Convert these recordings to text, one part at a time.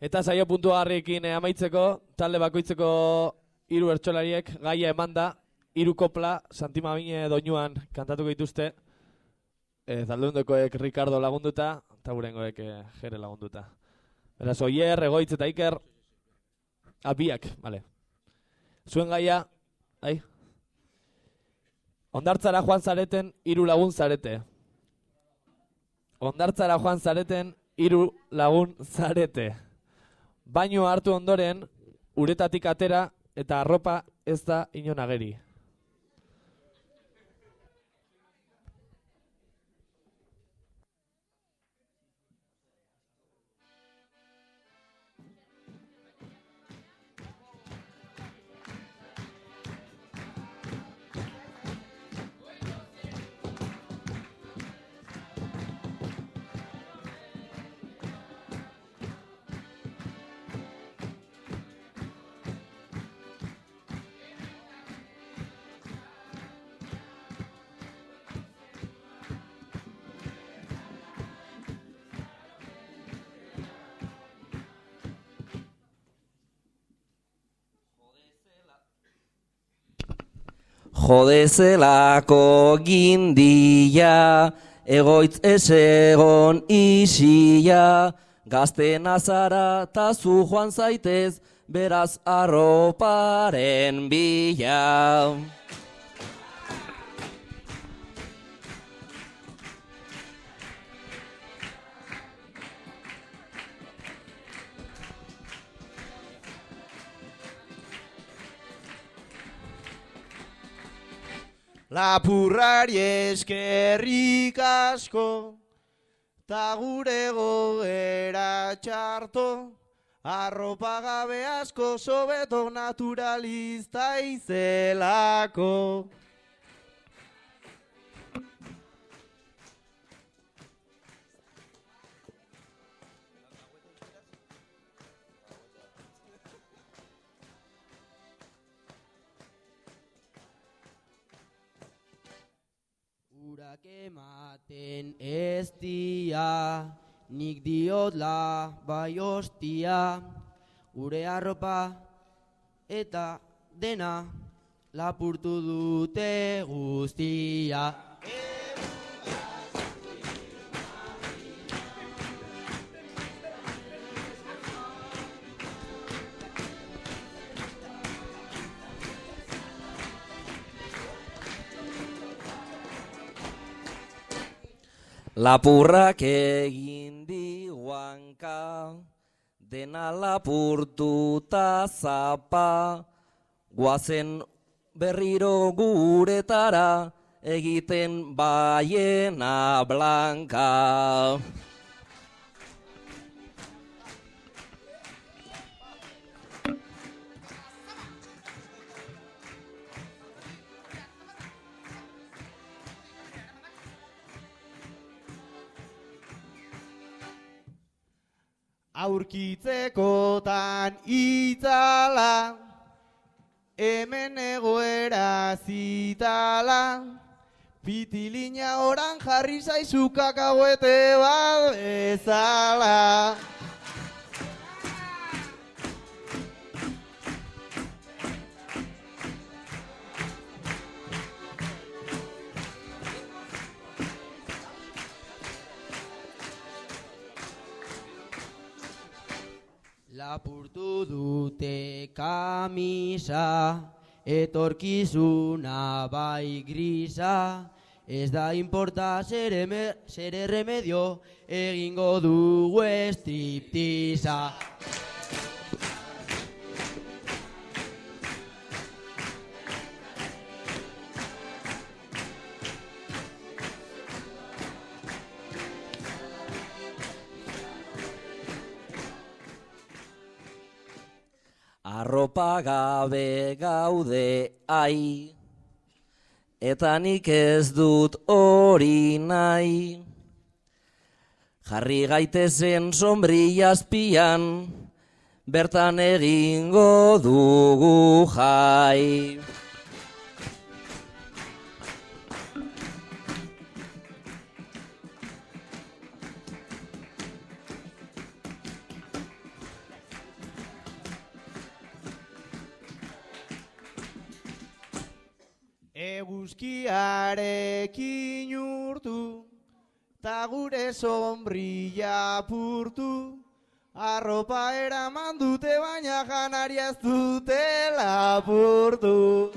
Eta saio puntu harriekin eh, amaitzeko, talde bakoitzeko hiru ertsolariek gaia emanda, hiru kopla, Santima Bine doinuan kantatuko dituzte, e, zaldundokoek Ricardo lagunduta, eta gurengoek e, jere lagunduta. Beraz, oier, egoitz eta iker, abiak, bale. Zuen gaia, ai, ondartzara joan zareten, hiru lagun zarete. Ondartzara joan zareten, hiru lagun zarete. Baino hartu ondoren, uretatik atera eta arropa ez da inon ageri. Jodezelako gindia, egoitz esegon isia, gazte nazara ta zu joan zaitez, beraz arroparen bila. Lapurrari eskerrik asko, ta gure gogera txarto, arropa gabe asko sobeto naturalista izelako. Urak ematen ez dia, nik diotla bai ostia, gure arropa eta dena lapurtu dute guztia. Lapurrak egin diguanka, dena lapurtuta zapa, guazen berriro guretara, egiten baiena blanka. Aurkitzekotan itzala, hemen egoera zitala, pitilina oran jarri zaizu kakahuete bat bezala. Lapurtu dute kamisa, etorkizuna bai grisa, ez da importa zer, eme- zer erremedio, egingo dugu estriptiza. Arropa gabe gaude ai, eta nik ez dut hori nahi. Jarri gaitezen sombrilla azpian, bertan egingo dugu jai. Eguzkiarekin urtu, ta gure sombrilla purtu, arropa eraman dute baina janaria ez dute lapurtu.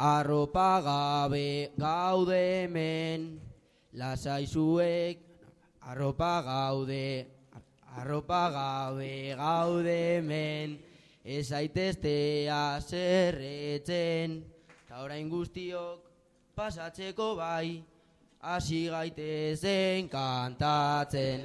Arropa gabe gaude hemen, lasai zuek, arropa gaude, arropa gabe gaude hemen, ez aiteztea zerretzen, ta orain guztiok pasatzeko bai, hasi gaitezen kantatzen.